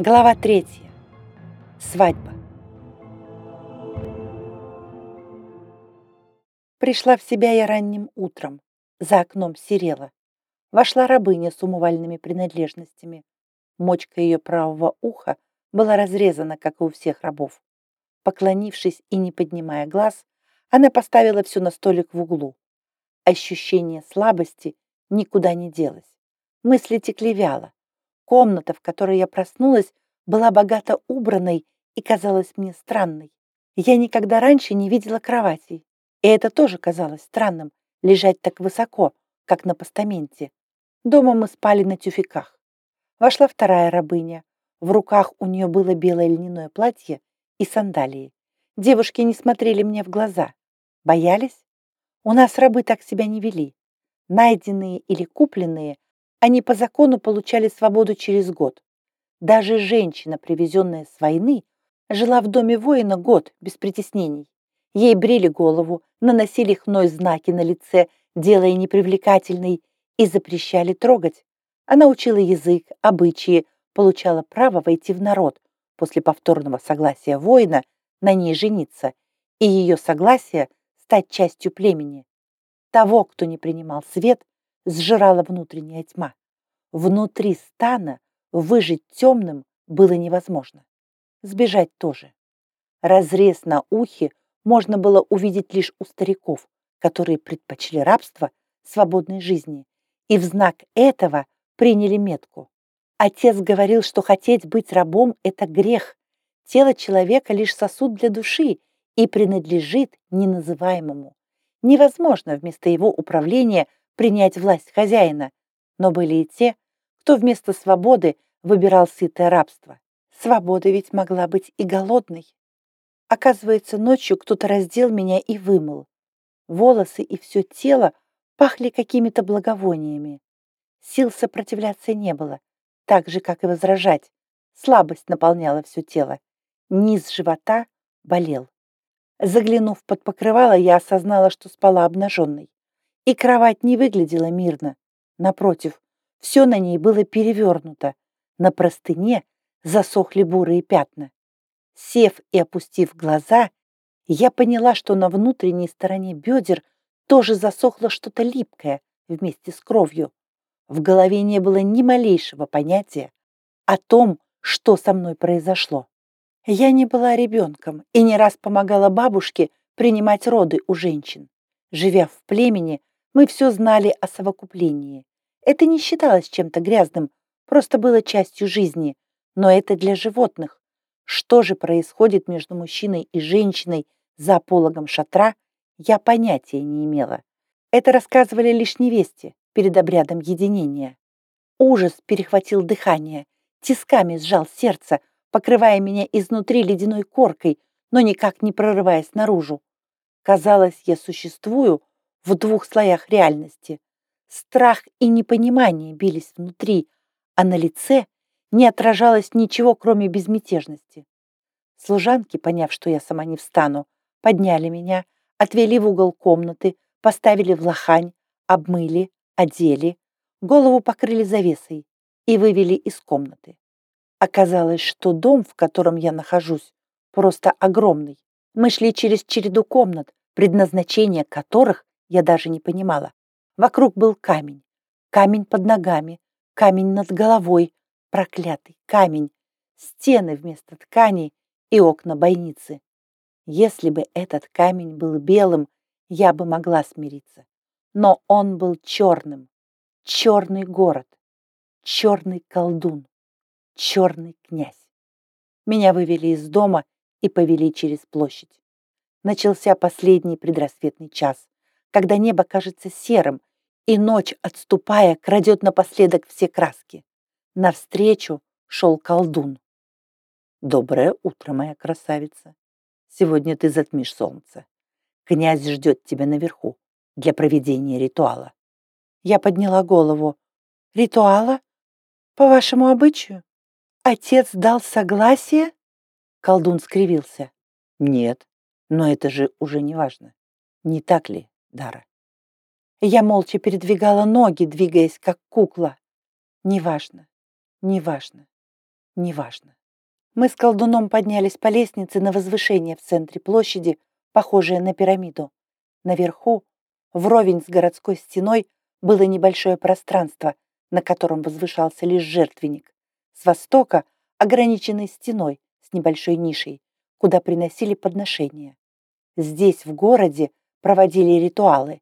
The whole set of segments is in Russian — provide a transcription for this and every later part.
Глава третья. Свадьба. Пришла в себя я ранним утром. За окном серела. Вошла рабыня с умывальными принадлежностями. Мочка ее правого уха была разрезана, как и у всех рабов. Поклонившись и не поднимая глаз, она поставила все на столик в углу. Ощущение слабости никуда не делось. Мысли текли вяло. Комната, в которой я проснулась, была богато убранной и казалась мне странной. Я никогда раньше не видела кроватей. И это тоже казалось странным, лежать так высоко, как на постаменте. Дома мы спали на тюфяках. Вошла вторая рабыня. В руках у нее было белое льняное платье и сандалии. Девушки не смотрели мне в глаза. Боялись? У нас рабы так себя не вели. Найденные или купленные, они по закону получали свободу через год. Даже женщина, привезенная с войны, жила в доме воина год без притеснений. Ей брили голову, наносили хной знаки на лице, делая непривлекательной, и запрещали трогать. Она учила язык, обычаи, получала право войти в народ после повторного согласия воина на ней жениться и ее согласия стать частью племени. Того, кто не принимал свет, сжирала внутренняя тьма. Внутри стана выжить темным было невозможно. Сбежать тоже. Разрез на ухе можно было увидеть лишь у стариков, которые предпочли рабство свободной жизни, и в знак этого приняли метку. Отец говорил, что хотеть быть рабом – это грех. Тело человека лишь сосуд для души и принадлежит неназываемому. Невозможно вместо его управления принять власть хозяина, но были и те, кто вместо свободы выбирал сытое рабство. Свобода ведь могла быть и голодной. Оказывается, ночью кто-то раздел меня и вымыл. Волосы и все тело пахли какими-то благовониями. Сил сопротивляться не было, так же, как и возражать. Слабость наполняла все тело. Низ живота болел. Заглянув под покрывало, я осознала, что спала обнаженной. И кровать не выглядела мирно. Напротив, все на ней было перевернуто. На простыне засохли бурые пятна. Сев и опустив глаза, я поняла, что на внутренней стороне бедер тоже засохло что-то липкое вместе с кровью. В голове не было ни малейшего понятия о том, что со мной произошло. Я не была ребенком и не раз помогала бабушке принимать роды у женщин. Живя в племени, мы все знали о совокуплении. Это не считалось чем-то грязным, просто было частью жизни. Но это для животных. Что же происходит между мужчиной и женщиной за пологом шатра, я понятия не имела. Это рассказывали лишь невесте перед обрядом единения. Ужас перехватил дыхание, тисками сжал сердце, покрывая меня изнутри ледяной коркой, но никак не прорываясь наружу. Казалось, я существую в двух слоях реальности. Страх и непонимание бились внутри, а на лице не отражалось ничего, кроме безмятежности. Служанки, поняв, что я сама не встану, подняли меня, отвели в угол комнаты, поставили в лохань, обмыли, одели, голову покрыли завесой и вывели из комнаты. Оказалось, что дом, в котором я нахожусь, просто огромный. Мы шли через череду комнат, предназначение которых я даже не понимала. Вокруг был камень, камень под ногами, камень над головой, проклятый камень, стены вместо тканей и окна бойницы. Если бы этот камень был белым, я бы могла смириться. Но он был черным. Черный город, черный колдун черный князь. Меня вывели из дома и повели через площадь. Начался последний предрассветный час, когда небо кажется серым, и ночь, отступая, крадет напоследок все краски. Навстречу шел колдун. «Доброе утро, моя красавица. Сегодня ты затмишь солнце. Князь ждет тебя наверху для проведения ритуала». Я подняла голову. «Ритуала? По вашему обычаю?» Отец дал согласие? Колдун скривился. Нет, но это же уже не важно. Не так ли, Дара? Я молча передвигала ноги, двигаясь как кукла. Неважно, неважно, Неважно. Мы с колдуном поднялись по лестнице на возвышение в центре площади, похожее на пирамиду. Наверху, вровень с городской стеной, было небольшое пространство, на котором возвышался лишь жертвенник. С востока ограниченной стеной с небольшой нишей, куда приносили подношения. Здесь, в городе, проводили ритуалы.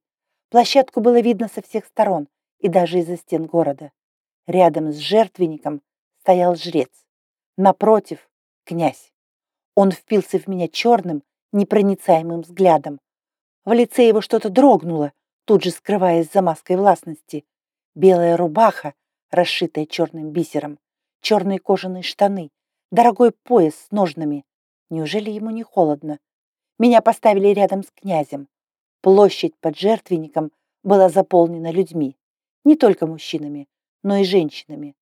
Площадку было видно со всех сторон и даже из-за стен города. Рядом с жертвенником стоял жрец. Напротив — князь. Он впился в меня черным, непроницаемым взглядом. В лице его что-то дрогнуло, тут же скрываясь за маской властности. Белая рубаха, расшитая черным бисером, черные кожаные штаны, дорогой пояс с ножнами. Неужели ему не холодно? Меня поставили рядом с князем. Площадь под жертвенником была заполнена людьми. Не только мужчинами, но и женщинами.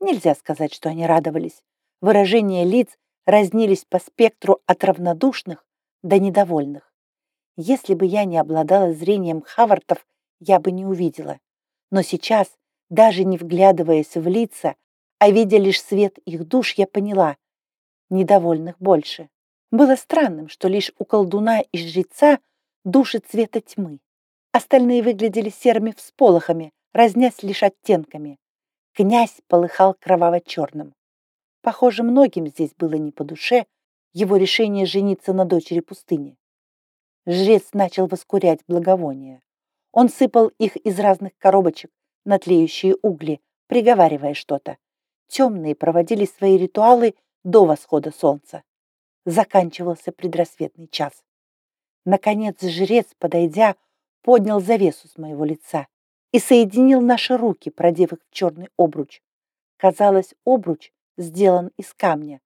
Нельзя сказать, что они радовались. Выражения лиц разнились по спектру от равнодушных до недовольных. Если бы я не обладала зрением Хавартов, я бы не увидела. Но сейчас, даже не вглядываясь в лица, а видя лишь свет их душ, я поняла, недовольных больше. Было странным, что лишь у колдуна и жреца души цвета тьмы. Остальные выглядели серыми всполохами, разнясь лишь оттенками. Князь полыхал кроваво-черным. Похоже, многим здесь было не по душе его решение жениться на дочери пустыни. Жрец начал воскурять благовония. Он сыпал их из разных коробочек на тлеющие угли, приговаривая что-то. Темные проводили свои ритуалы до восхода солнца. Заканчивался предрассветный час. Наконец жрец, подойдя, поднял завесу с моего лица и соединил наши руки, продев их в черный обруч. Казалось, обруч сделан из камня,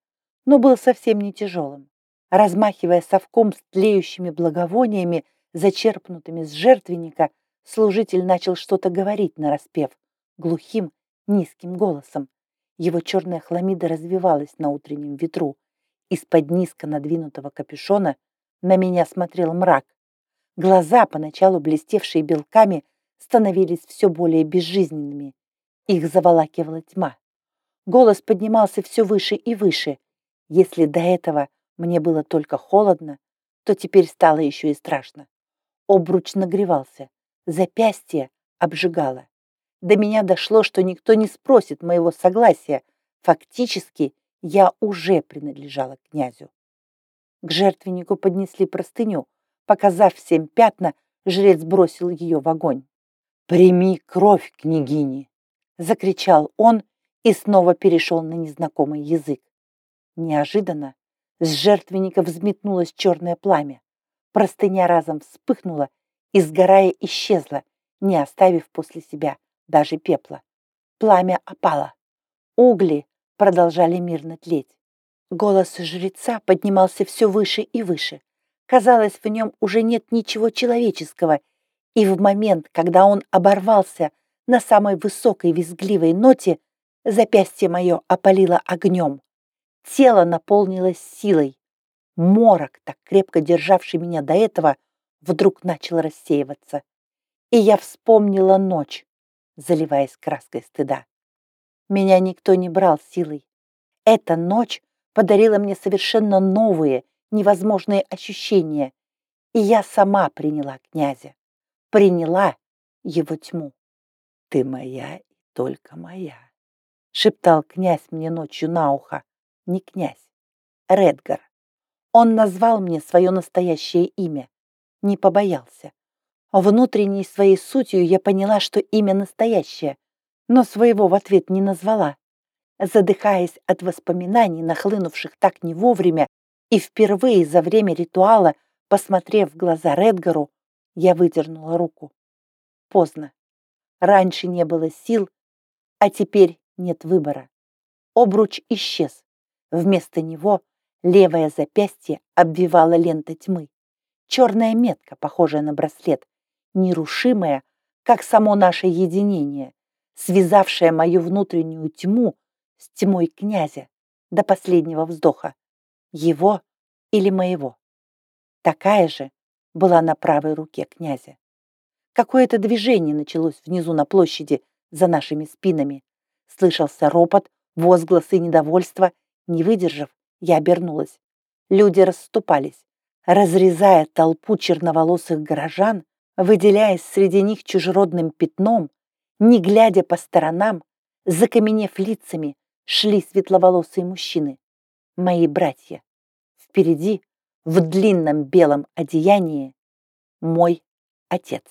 но был совсем не тяжелым. Размахивая совком с тлеющими благовониями, зачерпнутыми с жертвенника, служитель начал что-то говорить нараспев, глухим, низким голосом. Его черная хламида развивалась на утреннем ветру. Из-под низко надвинутого капюшона на меня смотрел мрак. Глаза, поначалу блестевшие белками, становились все более безжизненными. Их заволакивала тьма. Голос поднимался все выше и выше. Если до этого мне было только холодно, то теперь стало еще и страшно. Обруч нагревался, запястье обжигало. До меня дошло, что никто не спросит моего согласия. Фактически, я уже принадлежала князю. К жертвеннику поднесли простыню. Показав всем пятна, жрец бросил ее в огонь. «Прими кровь, княгини!» — закричал он и снова перешел на незнакомый язык. Неожиданно с жертвенника взметнулось черное пламя. Простыня разом вспыхнула и, сгорая, исчезла, не оставив после себя даже пепла. Пламя опало. Угли продолжали мирно тлеть. Голос жреца поднимался все выше и выше. Казалось, в нем уже нет ничего человеческого, и в момент, когда он оборвался на самой высокой визгливой ноте, запястье мое опалило огнем. Тело наполнилось силой. Морок, так крепко державший меня до этого, вдруг начал рассеиваться. И я вспомнила ночь, заливаясь краской стыда. Меня никто не брал силой. Эта ночь подарила мне совершенно новые, невозможные ощущения, и я сама приняла князя приняла его тьму. «Ты моя и только моя», — шептал князь мне ночью на ухо. Не князь, Редгар. Он назвал мне свое настоящее имя. Не побоялся. Внутренней своей сутью я поняла, что имя настоящее, но своего в ответ не назвала. Задыхаясь от воспоминаний, нахлынувших так не вовремя, и впервые за время ритуала, посмотрев в глаза Редгару, я выдернула руку. Поздно. Раньше не было сил, а теперь нет выбора. Обруч исчез. Вместо него левое запястье обвивала лента тьмы. Черная метка, похожая на браслет, нерушимая, как само наше единение, связавшая мою внутреннюю тьму с тьмой князя до последнего вздоха. Его или моего. Такая же, была на правой руке князя. Какое-то движение началось внизу на площади за нашими спинами. Слышался ропот, Возгласы недовольства, не выдержав, я обернулась. Люди расступались, разрезая толпу черноволосых горожан, выделяясь среди них чужеродным пятном, не глядя по сторонам, закаменев лицами, шли светловолосые мужчины, мои братья. Впереди, в длинном белом одеянии, мой отец.